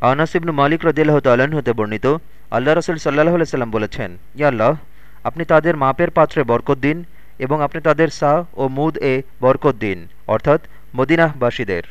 আনাসিবনু মালিক রদিল্লাহ তাল্লাহ্ন হতে বর্ণিত, আল্লাহ রসুল সাল্লাহ সাল্লাম বলেছেন ইয়াল্লাহ আপনি তাদের মাপের পাত্রে বরকত দিন এবং আপনি তাদের সা ও মুদ এ বরকত দিন, অর্থাৎ মদিনাহবাসীদের